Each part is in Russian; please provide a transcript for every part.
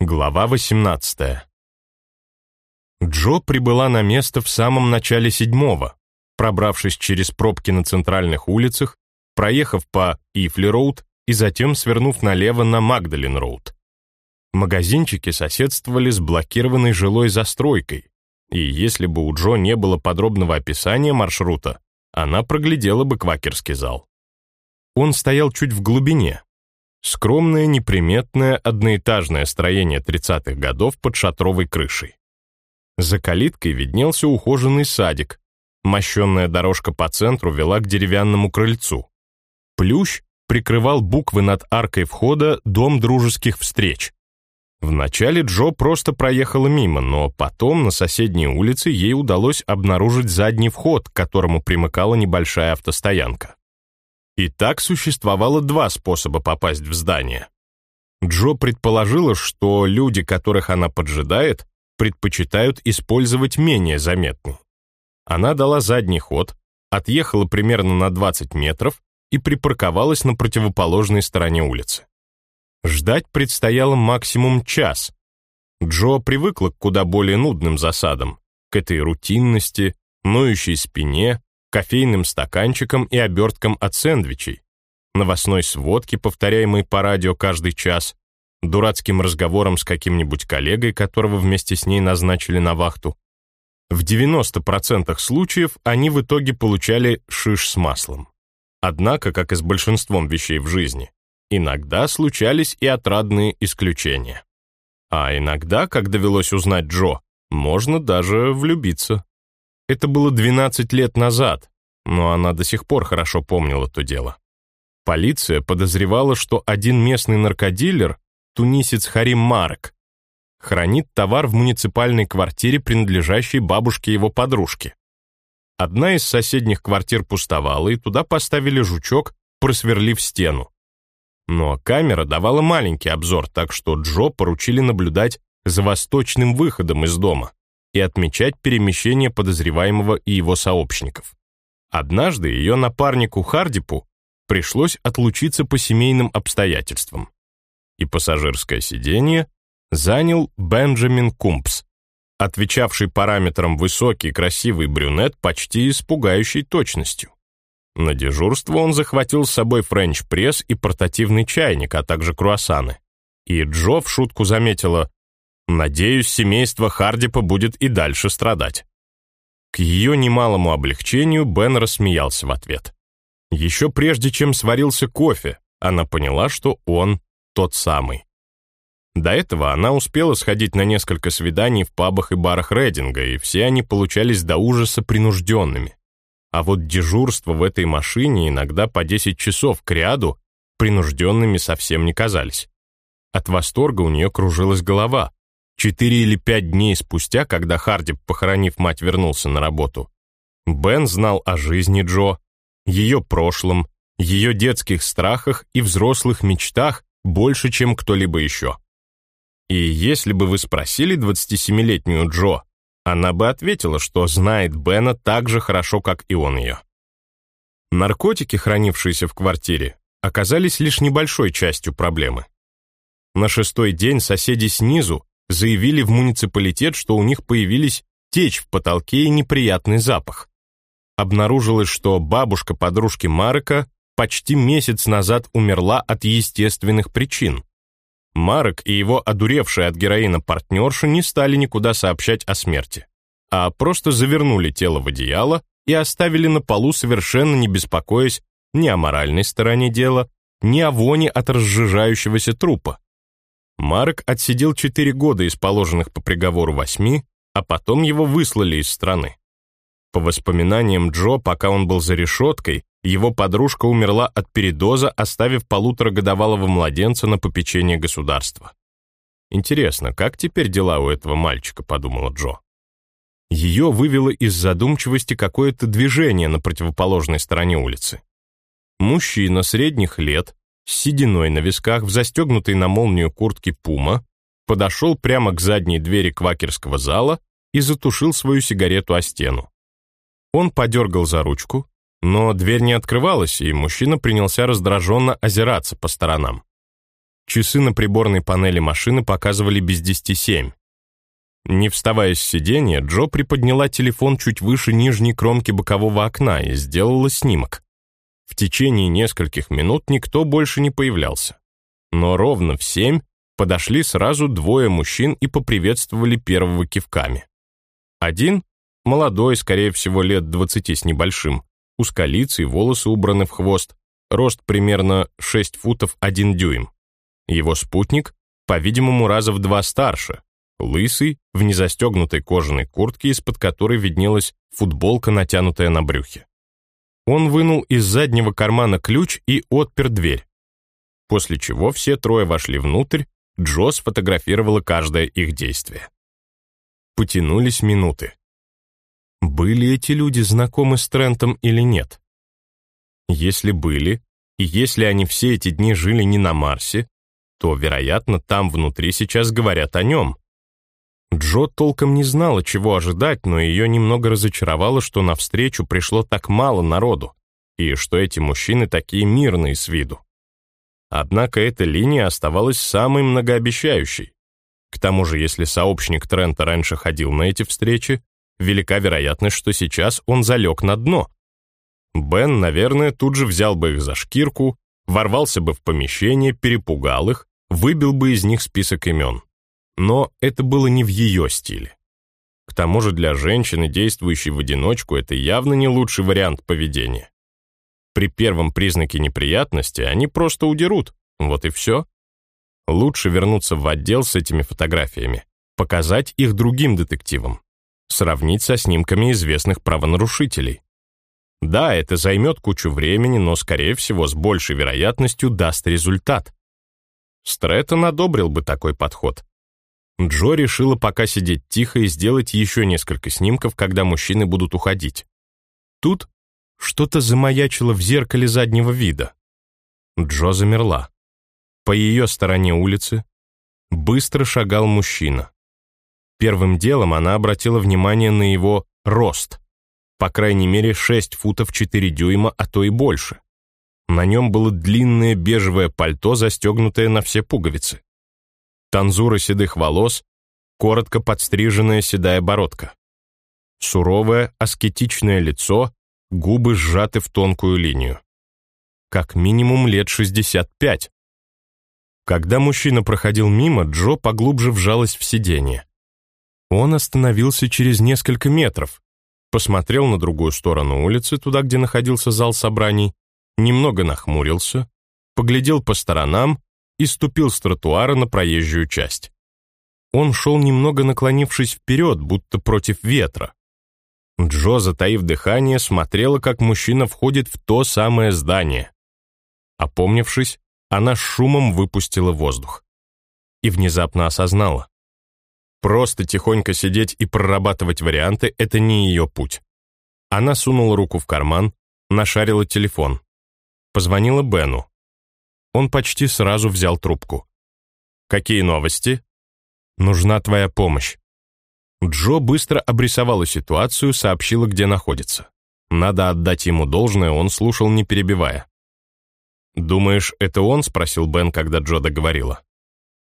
Глава 18 Джо прибыла на место в самом начале седьмого, пробравшись через пробки на центральных улицах, проехав по Ифли-Роуд и затем свернув налево на Магдалин-Роуд. Магазинчики соседствовали с блокированной жилой застройкой, и если бы у Джо не было подробного описания маршрута, она проглядела бы квакерский зал. Он стоял чуть в глубине, Скромное, неприметное, одноэтажное строение 30-х годов под шатровой крышей. За калиткой виднелся ухоженный садик. Мощенная дорожка по центру вела к деревянному крыльцу. Плющ прикрывал буквы над аркой входа «Дом дружеских встреч». Вначале Джо просто проехала мимо, но потом на соседней улице ей удалось обнаружить задний вход, к которому примыкала небольшая автостоянка. И так существовало два способа попасть в здание. Джо предположила, что люди, которых она поджидает, предпочитают использовать менее заметный. Она дала задний ход, отъехала примерно на 20 метров и припарковалась на противоположной стороне улицы. Ждать предстояло максимум час. Джо привыкла к куда более нудным засадам, к этой рутинности, ноющей спине, кофейным стаканчиком и оберткам от сэндвичей, новостной сводки, повторяемой по радио каждый час, дурацким разговором с каким-нибудь коллегой, которого вместе с ней назначили на вахту. В 90% случаев они в итоге получали шиш с маслом. Однако, как и с большинством вещей в жизни, иногда случались и отрадные исключения. А иногда, как довелось узнать Джо, можно даже влюбиться. Это было 12 лет назад, но она до сих пор хорошо помнила то дело. Полиция подозревала, что один местный наркодилер, тунисец Харим Марк, хранит товар в муниципальной квартире, принадлежащей бабушке его подружки. Одна из соседних квартир пустовала, и туда поставили жучок, просверлив стену. Но камера давала маленький обзор, так что Джо поручили наблюдать за восточным выходом из дома и отмечать перемещение подозреваемого и его сообщников. Однажды ее напарнику Хардипу пришлось отлучиться по семейным обстоятельствам, и пассажирское сиденье занял Бенджамин Кумпс, отвечавший параметрам высокий красивый брюнет почти с пугающей точностью. На дежурство он захватил с собой френч-пресс и портативный чайник, а также круассаны. И Джо в шутку заметила, Надеюсь, семейство Хардипа будет и дальше страдать. К ее немалому облегчению Бен рассмеялся в ответ. Еще прежде, чем сварился кофе, она поняла, что он тот самый. До этого она успела сходить на несколько свиданий в пабах и барах Рейдинга, и все они получались до ужаса принужденными. А вот дежурство в этой машине иногда по 10 часов к ряду принужденными совсем не казались. От восторга у нее кружилась голова, Четыре или пять дней спустя, когда Харди, похоронив мать, вернулся на работу, Бен знал о жизни Джо, ее прошлом, ее детских страхах и взрослых мечтах больше, чем кто-либо еще. И если бы вы спросили 27-летнюю Джо, она бы ответила, что знает Бена так же хорошо, как и он ее. Наркотики, хранившиеся в квартире, оказались лишь небольшой частью проблемы. На шестой день соседи снизу заявили в муниципалитет, что у них появились течь в потолке и неприятный запах. Обнаружилось, что бабушка подружки Марка почти месяц назад умерла от естественных причин. Марк и его одуревшая от героина партнерша не стали никуда сообщать о смерти, а просто завернули тело в одеяло и оставили на полу, совершенно не беспокоясь ни о моральной стороне дела, ни о воне от разжижающегося трупа. Марк отсидел 4 года из положенных по приговору восьми, а потом его выслали из страны. По воспоминаниям Джо, пока он был за решеткой, его подружка умерла от передоза, оставив полуторагодовалого младенца на попечение государства. «Интересно, как теперь дела у этого мальчика?» — подумала Джо. Ее вывело из задумчивости какое-то движение на противоположной стороне улицы. Мужчина средних лет, с сединой на висках, в застегнутой на молнию куртке пума, подошел прямо к задней двери квакерского зала и затушил свою сигарету о стену. Он подергал за ручку, но дверь не открывалась, и мужчина принялся раздраженно озираться по сторонам. Часы на приборной панели машины показывали без десяти семь. Не вставая с сиденья, Джо приподняла телефон чуть выше нижней кромки бокового окна и сделала снимок. В течение нескольких минут никто больше не появлялся. Но ровно в семь подошли сразу двое мужчин и поприветствовали первого кивками. Один, молодой, скорее всего, лет двадцати с небольшим, узколицый, волосы убраны в хвост, рост примерно 6 футов 1 дюйм. Его спутник, по-видимому, раза в два старше, лысый, в незастегнутой кожаной куртке, из-под которой виднелась футболка, натянутая на брюхе. Он вынул из заднего кармана ключ и отпер дверь. После чего все трое вошли внутрь, Джо сфотографировала каждое их действие. Потянулись минуты. Были эти люди знакомы с Трентом или нет? Если были, и если они все эти дни жили не на Марсе, то, вероятно, там внутри сейчас говорят о нем. Джо толком не знала, чего ожидать, но ее немного разочаровало, что навстречу пришло так мало народу, и что эти мужчины такие мирные с виду. Однако эта линия оставалась самой многообещающей. К тому же, если сообщник Трента раньше ходил на эти встречи, велика вероятность, что сейчас он залег на дно. Бен, наверное, тут же взял бы их за шкирку, ворвался бы в помещение, перепугал их, выбил бы из них список имен. Но это было не в ее стиле. К тому же для женщины, действующей в одиночку, это явно не лучший вариант поведения. При первом признаке неприятности они просто удерут, вот и все. Лучше вернуться в отдел с этими фотографиями, показать их другим детективам, сравнить со снимками известных правонарушителей. Да, это займет кучу времени, но, скорее всего, с большей вероятностью даст результат. Стрэттон одобрил бы такой подход. Джо решила пока сидеть тихо и сделать еще несколько снимков, когда мужчины будут уходить. Тут что-то замаячило в зеркале заднего вида. Джо замерла. По ее стороне улицы быстро шагал мужчина. Первым делом она обратила внимание на его рост по крайней мере 6 футов 4 дюйма, а то и больше. На нем было длинное бежевое пальто, застегнутое на все пуговицы. Танзура седых волос, коротко подстриженная седая бородка. Суровое, аскетичное лицо, губы сжаты в тонкую линию. Как минимум лет 65. Когда мужчина проходил мимо, Джо поглубже вжалась в сиденье. Он остановился через несколько метров, посмотрел на другую сторону улицы, туда, где находился зал собраний, немного нахмурился, поглядел по сторонам и ступил с тротуара на проезжую часть. Он шел немного наклонившись вперед, будто против ветра. Джо, затаив дыхание, смотрела, как мужчина входит в то самое здание. Опомнившись, она шумом выпустила воздух. И внезапно осознала. Просто тихонько сидеть и прорабатывать варианты — это не ее путь. Она сунула руку в карман, нашарила телефон. Позвонила Бену. Он почти сразу взял трубку. «Какие новости?» «Нужна твоя помощь». Джо быстро обрисовала ситуацию, сообщила, где находится. Надо отдать ему должное, он слушал, не перебивая. «Думаешь, это он?» — спросил Бен, когда Джо договорила.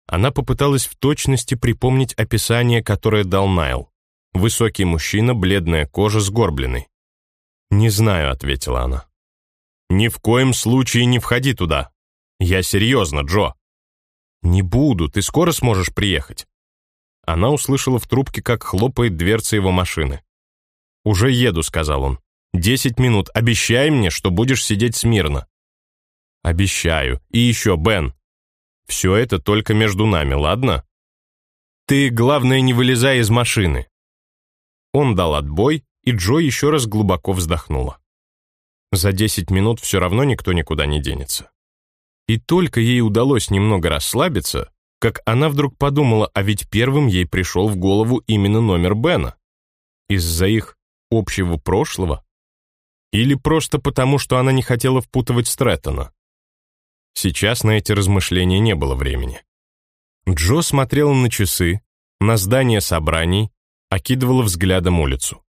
Она попыталась в точности припомнить описание, которое дал Найл. Высокий мужчина, бледная кожа, сгорбленный. «Не знаю», — ответила она. «Ни в коем случае не входи туда. Я серьезно, Джо». «Не буду, ты скоро сможешь приехать». Она услышала в трубке, как хлопает дверца его машины. «Уже еду», — сказал он. «Десять минут. Обещай мне, что будешь сидеть смирно». «Обещаю. И еще, Бен, все это только между нами, ладно? Ты, главное, не вылезай из машины. Он дал отбой, и Джо еще раз глубоко вздохнула. За десять минут все равно никто никуда не денется. И только ей удалось немного расслабиться, как она вдруг подумала, а ведь первым ей пришел в голову именно номер Бена. Из-за их общего прошлого? Или просто потому, что она не хотела впутывать Стрэттона? Сейчас на эти размышления не было времени. Джо смотрела на часы, на здание собраний, окидывала взглядом улицу.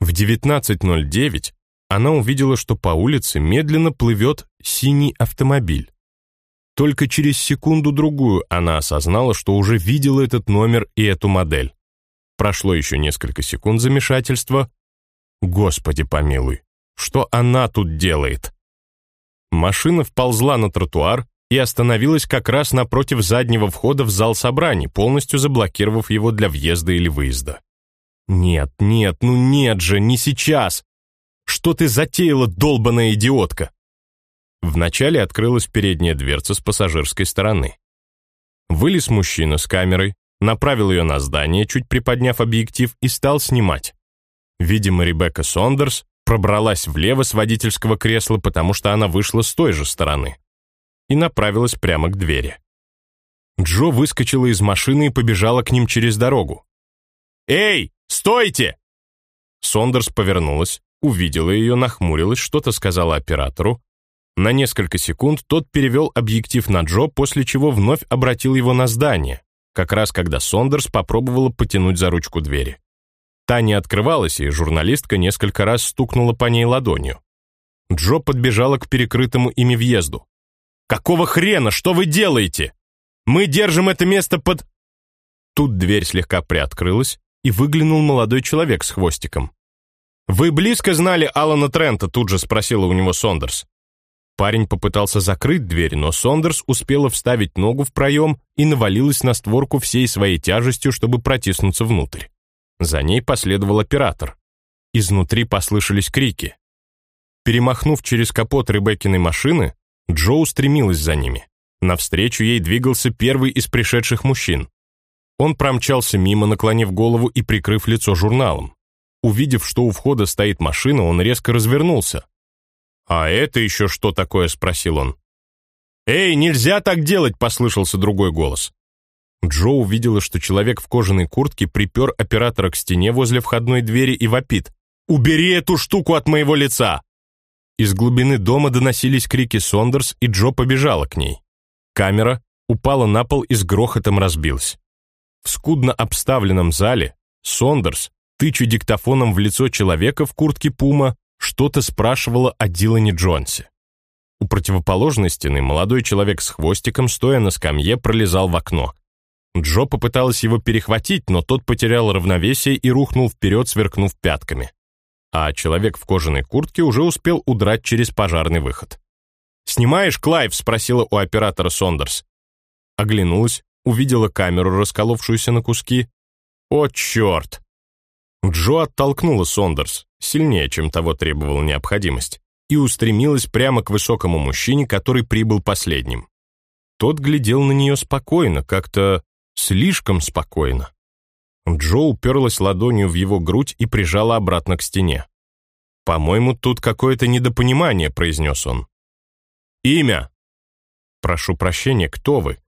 В 19.09 она увидела, что по улице медленно плывет синий автомобиль. Только через секунду-другую она осознала, что уже видела этот номер и эту модель. Прошло еще несколько секунд замешательства. Господи помилуй, что она тут делает? Машина вползла на тротуар и остановилась как раз напротив заднего входа в зал собраний, полностью заблокировав его для въезда или выезда. «Нет, нет, ну нет же, не сейчас! Что ты затеяла, долбаная идиотка?» Вначале открылась передняя дверца с пассажирской стороны. Вылез мужчина с камерой, направил ее на здание, чуть приподняв объектив, и стал снимать. Видимо, Ребекка Сондерс пробралась влево с водительского кресла, потому что она вышла с той же стороны и направилась прямо к двери. Джо выскочила из машины и побежала к ним через дорогу. «Эй, стойте!» Сондерс повернулась, увидела ее, нахмурилась, что-то сказала оператору, на несколько секунд тот перевел объектив на Джо, после чего вновь обратил его на здание, как раз когда Сондерс попробовала потянуть за ручку двери. Та не открывалась, и журналистка несколько раз стукнула по ней ладонью. Джо подбежала к перекрытому ими въезду. «Какого хрена? Что вы делаете? Мы держим это место под...» Тут дверь слегка приоткрылась, и выглянул молодой человек с хвостиком. «Вы близко знали Алана Трента?» тут же спросила у него Сондерс. Парень попытался закрыть дверь, но Сондерс успела вставить ногу в проем и навалилась на створку всей своей тяжестью, чтобы протиснуться внутрь. За ней последовал оператор. Изнутри послышались крики. Перемахнув через капот Ребеккиной машины, Джо устремилась за ними. Навстречу ей двигался первый из пришедших мужчин. Он промчался мимо, наклонив голову и прикрыв лицо журналом. Увидев, что у входа стоит машина, он резко развернулся. «А это еще что такое?» — спросил он. «Эй, нельзя так делать!» — послышался другой голос. Джо увидела, что человек в кожаной куртке припер оператора к стене возле входной двери и вопит. «Убери эту штуку от моего лица!» Из глубины дома доносились крики Сондерс, и Джо побежала к ней. Камера упала на пол и с грохотом разбилась. В скудно обставленном зале Сондерс, тыча диктофоном в лицо человека в куртке Пума, что-то спрашивала о Дилане Джонсе. У противоположной стены молодой человек с хвостиком, стоя на скамье, пролезал в окно. Джо попыталась его перехватить, но тот потерял равновесие и рухнул вперед, сверкнув пятками. А человек в кожаной куртке уже успел удрать через пожарный выход. «Снимаешь, Клайв?» — спросила у оператора Сондерс. Оглянулась, увидела камеру, расколовшуюся на куски. «О, черт!» Джо оттолкнула Сондерс, сильнее, чем того требовала необходимость, и устремилась прямо к высокому мужчине, который прибыл последним. Тот глядел на нее спокойно, как-то слишком спокойно. Джо уперлась ладонью в его грудь и прижала обратно к стене. «По-моему, тут какое-то недопонимание», — произнес он. «Имя?» «Прошу прощения, кто вы?»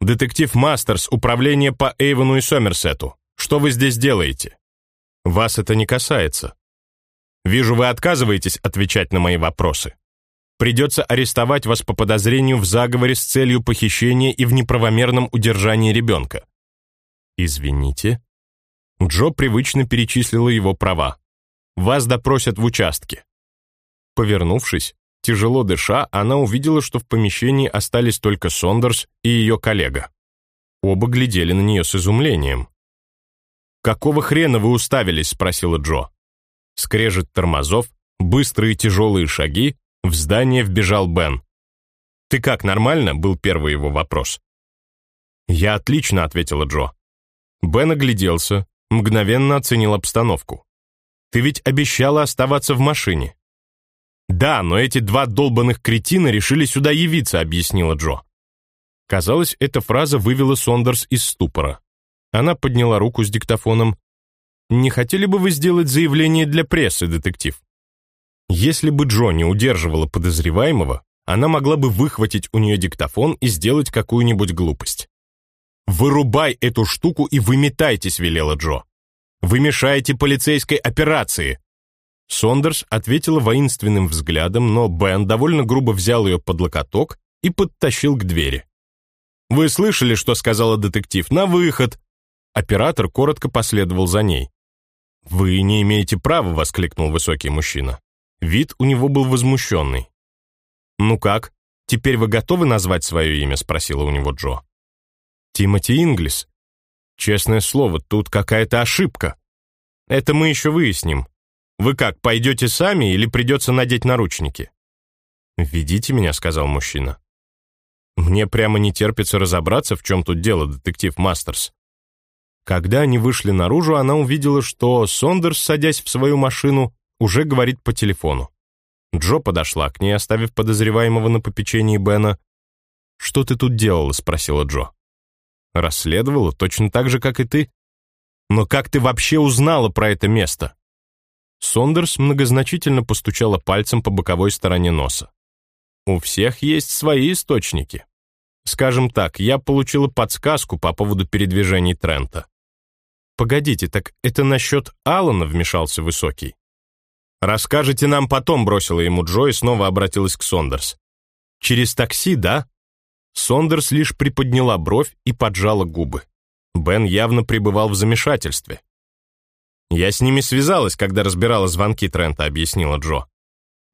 «Детектив Мастерс, управление по Эйвону и Сомерсету. Что вы здесь делаете?» Вас это не касается. Вижу, вы отказываетесь отвечать на мои вопросы. Придется арестовать вас по подозрению в заговоре с целью похищения и в неправомерном удержании ребенка. Извините. Джо привычно перечислила его права. Вас допросят в участке. Повернувшись, тяжело дыша, она увидела, что в помещении остались только Сондерс и ее коллега. Оба глядели на нее с изумлением. «Какого хрена вы уставились?» — спросила Джо. Скрежет тормозов, быстрые тяжелые шаги, в здание вбежал Бен. «Ты как, нормально?» — был первый его вопрос. «Я отлично», — ответила Джо. Бен огляделся, мгновенно оценил обстановку. «Ты ведь обещала оставаться в машине». «Да, но эти два долбанных кретина решили сюда явиться», — объяснила Джо. Казалось, эта фраза вывела Сондерс из ступора. Она подняла руку с диктофоном. «Не хотели бы вы сделать заявление для прессы, детектив?» Если бы Джо не удерживала подозреваемого, она могла бы выхватить у нее диктофон и сделать какую-нибудь глупость. «Вырубай эту штуку и выметайтесь», — велела Джо. «Вы мешаете полицейской операции». Сондерс ответила воинственным взглядом, но Бен довольно грубо взял ее под локоток и подтащил к двери. «Вы слышали, что сказала детектив? На выход! Оператор коротко последовал за ней. «Вы не имеете права», — воскликнул высокий мужчина. Вид у него был возмущенный. «Ну как, Теперь вы готовы назвать свое имя?» — спросила у него Джо. «Тимоти Инглис. Честное слово, тут какая-то ошибка. Это мы еще выясним. Вы как, пойдете сами или придется надеть наручники?» «Ведите меня», — сказал мужчина. «Мне прямо не терпится разобраться, в чем тут дело, детектив Мастерс». Когда они вышли наружу, она увидела, что Сондерс, садясь в свою машину, уже говорит по телефону. Джо подошла к ней, оставив подозреваемого на попечении Бена. «Что ты тут делала?» — спросила Джо. «Расследовала, точно так же, как и ты. Но как ты вообще узнала про это место?» Сондерс многозначительно постучала пальцем по боковой стороне носа. «У всех есть свои источники. Скажем так, я получила подсказку по поводу передвижений Трента». «Погодите, так это насчет Алана?» — вмешался Высокий. «Расскажете нам потом», — бросила ему Джо и снова обратилась к Сондерс. «Через такси, да?» Сондерс лишь приподняла бровь и поджала губы. Бен явно пребывал в замешательстве. «Я с ними связалась, когда разбирала звонки Трента», — объяснила Джо.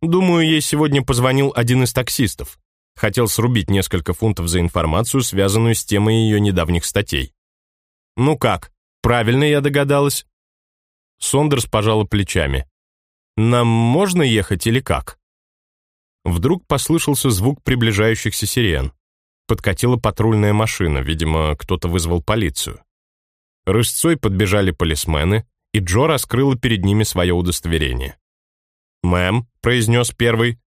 «Думаю, ей сегодня позвонил один из таксистов. Хотел срубить несколько фунтов за информацию, связанную с темой ее недавних статей». «Ну как, правильно я догадалась?» Сондерс пожала плечами. «Нам можно ехать или как?» Вдруг послышался звук приближающихся сирен. Подкатила патрульная машина, видимо, кто-то вызвал полицию. Рысцой подбежали полисмены, и Джо раскрыла перед ними свое удостоверение. «Мэм», — произнес первый.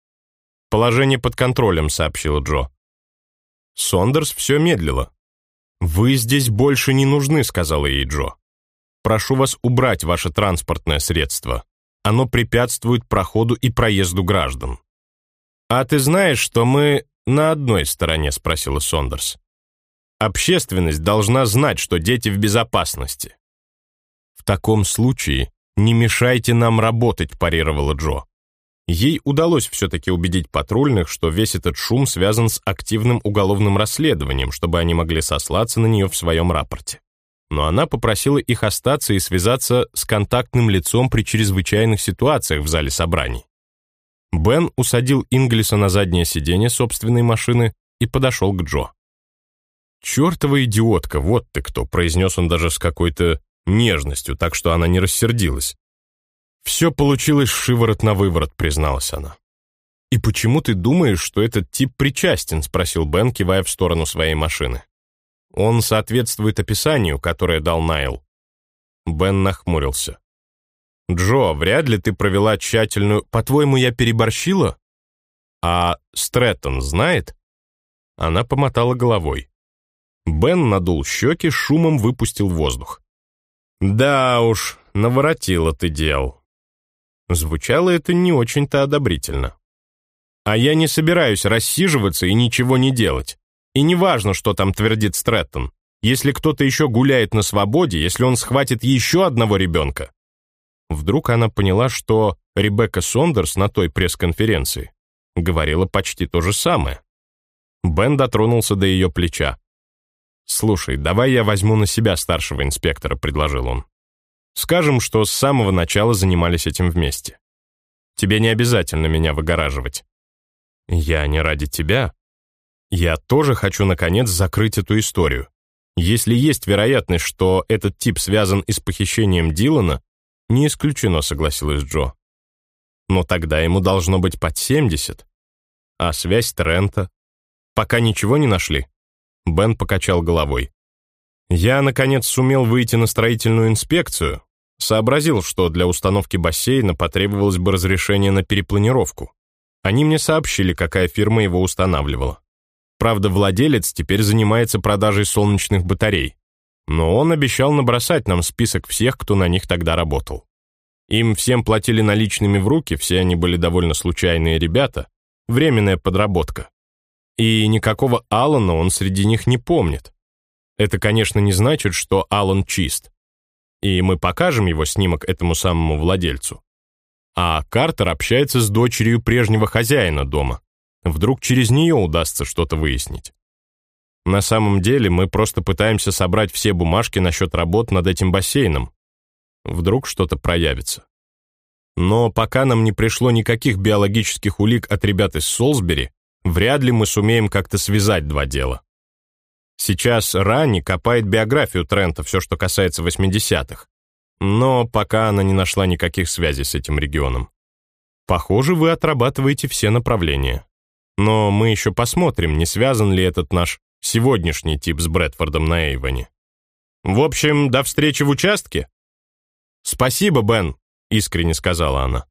«Положение под контролем», — сообщила Джо. Сондерс все медлила. «Вы здесь больше не нужны», — сказала ей Джо. «Прошу вас убрать ваше транспортное средство. Оно препятствует проходу и проезду граждан. «А ты знаешь, что мы на одной стороне?» — спросила Сондерс. «Общественность должна знать, что дети в безопасности». «В таком случае не мешайте нам работать», — парировала Джо. Ей удалось все-таки убедить патрульных, что весь этот шум связан с активным уголовным расследованием, чтобы они могли сослаться на нее в своем рапорте но она попросила их остаться и связаться с контактным лицом при чрезвычайных ситуациях в зале собраний. Бен усадил Инглиса на заднее сиденье собственной машины и подошел к Джо. «Чертова идиотка, вот ты кто», — произнес он даже с какой-то нежностью, так что она не рассердилась. «Все получилось шиворот на выворот», — призналась она. «И почему ты думаешь, что этот тип причастен?» — спросил Бен, кивая в сторону своей машины. Он соответствует описанию, которое дал Найл. Бен нахмурился. Джо, вряд ли ты провела тщательную... По-твоему, я переборщила? А Стрэттон знает? Она помотала головой. Бен надул щеки, шумом выпустил воздух. «Да уж, наворотила ты дел». Звучало это не очень-то одобрительно. «А я не собираюсь рассиживаться и ничего не делать. И не важно, что там твердит Стрэттон. Если кто-то еще гуляет на свободе, если он схватит еще одного ребенка. Вдруг она поняла, что Ребекка Сондерс на той пресс-конференции говорила почти то же самое. Бен дотронулся до ее плеча. «Слушай, давай я возьму на себя старшего инспектора», — предложил он. «Скажем, что с самого начала занимались этим вместе. Тебе не обязательно меня выгораживать». «Я не ради тебя», я тоже хочу, наконец, закрыть эту историю. Если есть вероятность, что этот тип связан и с похищением Дилана, не исключено, согласилась Джо. Но тогда ему должно быть под 70. А связь Трента? Пока ничего не нашли? Бен покачал головой. Я, наконец, сумел выйти на строительную инспекцию, сообразил, что для установки бассейна потребовалось бы разрешение на перепланировку. Они мне сообщили, какая фирма его устанавливала. Правда, владелец теперь занимается продажей солнечных батарей. Но он обещал набросать нам список всех, кто на них тогда работал. Им всем платили наличными в руки, все они были довольно случайные ребята, временная подработка. И никакого Алана он среди них не помнит. Это, конечно, не значит, что Алан чист. И мы покажем его снимок этому самому владельцу. А Картер общается с дочерью прежнего хозяина дома. Вдруг через нее удастся что-то выяснить. На самом деле мы просто пытаемся собрать все бумажки насчет работ над этим бассейном. Вдруг что-то проявится. Но пока нам не пришло никаких биологических улик от ребят из Солсбери, вряд ли мы сумеем как-то связать два дела. Сейчас Ранни копает биографию Трента, все, что касается 80-х. Но пока она не нашла никаких связей с этим регионом. Похоже, вы отрабатываете все направления. Но мы еще посмотрим, не связан ли этот наш сегодняшний тип с Брэдфордом на Эйвоне. В общем, до встречи в участке. Спасибо, Бен, искренне сказала она.